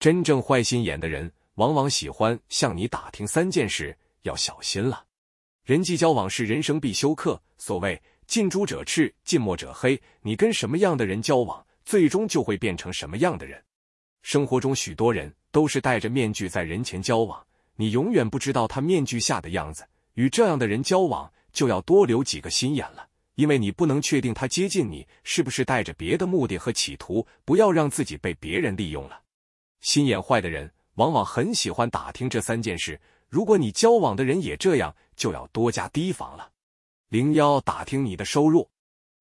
真正坏心眼的人，往往喜欢向你打听三件事，要小心了。人际交往是人生必修课，所谓近朱者赤，近墨者黑。你跟什么样的人交往，最终就会变成什么样的人。生活中许多人都是戴着面具在人前交往，你永远不知道他面具下的样子。与这样的人交往，就要多留几个心眼了，因为你不能确定他接近你是不是带着别的目的和企图。不要让自己被别人利用了。心眼坏的人往往很喜欢打听这三件事。如果你交往的人也这样，就要多加提防了。零幺，打听你的收入。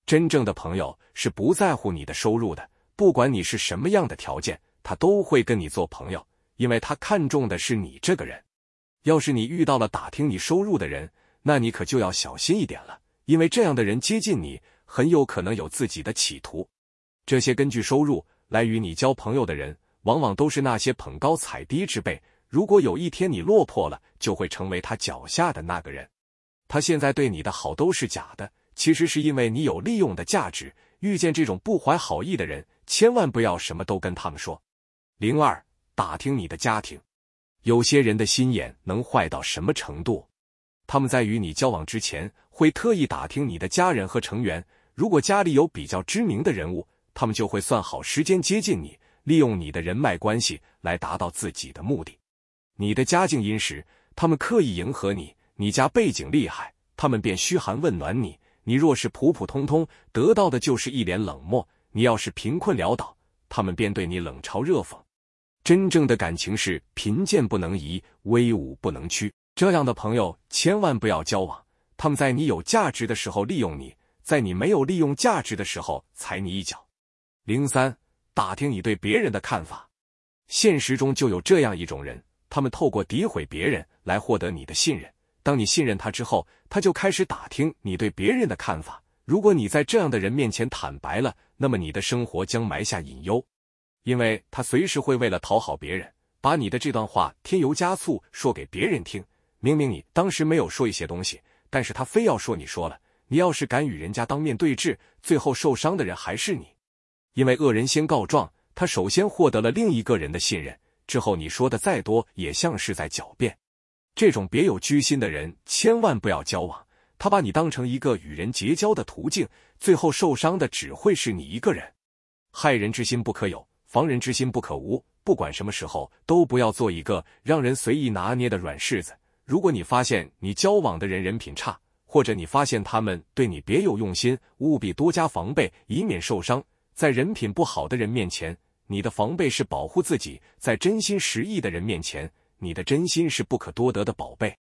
真正的朋友是不在乎你的收入的，不管你是什么样的条件，他都会跟你做朋友，因为他看重的是你这个人。要是你遇到了打听你收入的人，那你可就要小心一点了，因为这样的人接近你，很有可能有自己的企图。这些根据收入来与你交朋友的人，往往都是那些捧高踩低之辈。如果有一天你落魄了，就会成为他脚下的那个人。他现在对你的好都是假的，其实是因为你有利用的价值。遇见这种不怀好意的人，千万不要什么都跟他们说。零二，打听你的家庭。有些人的心眼能坏到什么程度？他们在与你交往之前，会特意打听你的家人和成员。如果家里有比较知名的人物，他们就会算好时间接近你，利用你的人脉关系来达到自己的目的。你的家境殷实，他们刻意迎合你；你家背景厉害，他们便嘘寒问暖你。你若是普普通通，得到的就是一脸冷漠；你要是贫困潦倒，他们便对你冷嘲热讽。真正的感情是贫贱不能移，威武不能屈。这样的朋友千万不要交往，他们在你有价值的时候利用你，在你没有利用价值的时候踩你一脚。零三，打听你对别人的看法。现实中就有这样一种人。他们透过诋毁别人来获得你的信任。当你信任他之后，他就开始打听你对别人的看法。如果你在这样的人面前坦白了，那么你的生活将埋下隐忧，因为他随时会为了讨好别人，把你的这段话添油加醋说给别人听。明明你当时没有说一些东西，但是他非要说你说了。你要是敢与人家当面对质，最后受伤的人还是你，因为恶人先告状，他首先获得了另一个人的信任。之后你说的再多，也像是在狡辩。这种别有居心的人，千万不要交往。他把你当成一个与人结交的途径，最后受伤的只会是你一个人。害人之心不可有，防人之心不可无。不管什么时候，都不要做一个让人随意拿捏的软柿子。如果你发现你交往的人人品差，或者你发现他们对你别有用心，务必多加防备，以免受伤。在人品不好的人面前。你的防备是保护自己，在真心实意的人面前，你的真心是不可多得的宝贝。